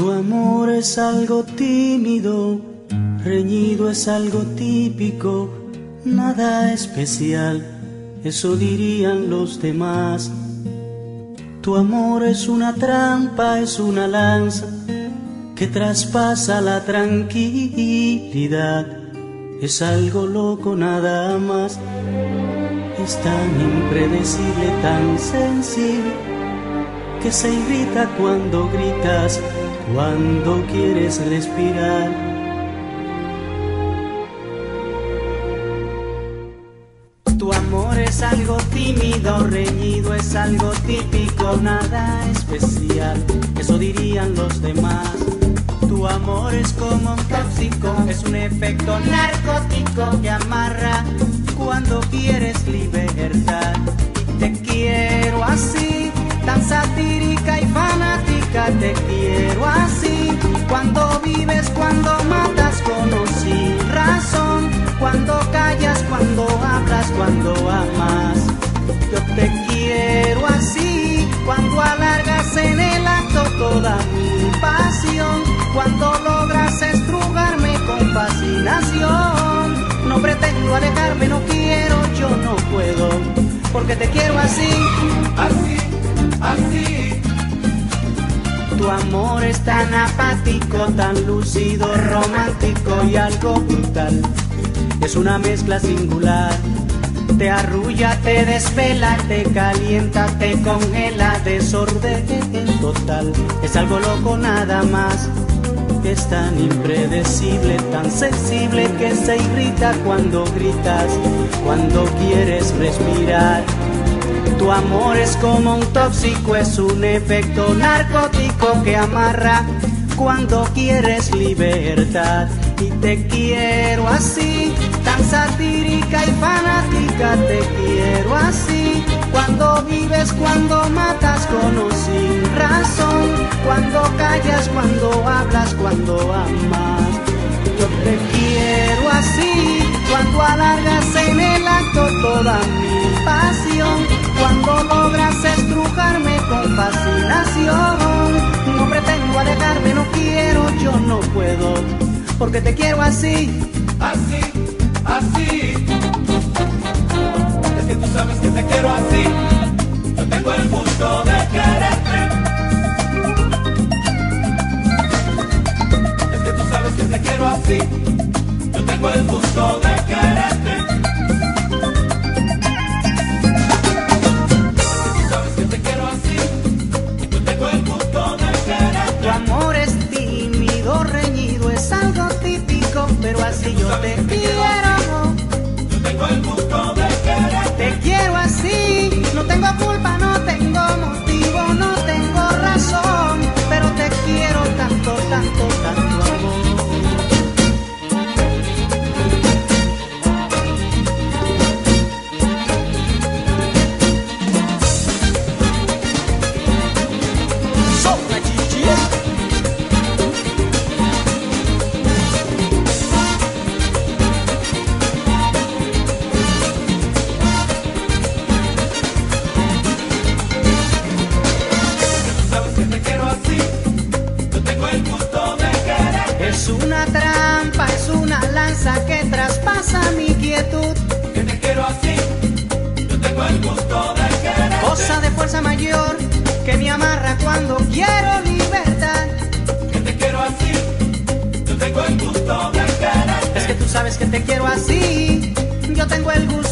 Tu amor es algo tímido, reñido es algo típico, nada especial, eso dirían los demás. Tu amor es una trampa, es una lanza que traspasa la tranquilidad. Es algo loco nada más. Es tan impredecible, tan sensible, que se irrita cuando gritas, cuando quieres respirar. Tu amor es algo tímido, reñido, es algo típico, nada especial, eso dirían los demás. Tu amor es como un tóxico, es un efecto narcótico que amarra cuando quieres libertad. Te quiero así, tan satírica y fanática, te quiero vives, cuando matas con o sin razón, cuando callas, cuando hablas, cuando amas. Yo te quiero así, cuando alargas en el acto toda mi pasión, cuando logras estrugarme con fascinación. No pretendo alejarme, no quiero, yo no puedo, porque te quiero así, así, así. Tu amor es tan apático, tan lúcido, romántico y algo brutal. Es una mezcla singular. Te arrulla, te desvela, te calienta, te congela, desorden total. Es algo loco nada más. Es tan impredecible, tan sensible que se irrita cuando gritas, cuando quieres respirar. Tu amor es como un tóxico, es un efecto narcótico que amarra cuando quieres libertad. Y te quiero así, tan satírica y fanática, te quiero así. Cuando vives, cuando matas con o sin razón, cuando callas, cuando hablas, cuando amas. Yo te quiero así, cuando alargas en el acto toda mi pasión, logras estrujarme con fascinación. No pretendo alejarme, no quiero, yo no puedo, porque te quiero así, así, así. Es que tú sabes que te quiero así, yo tengo el gusto de así yo te te quiero así. Yo tengo el gusto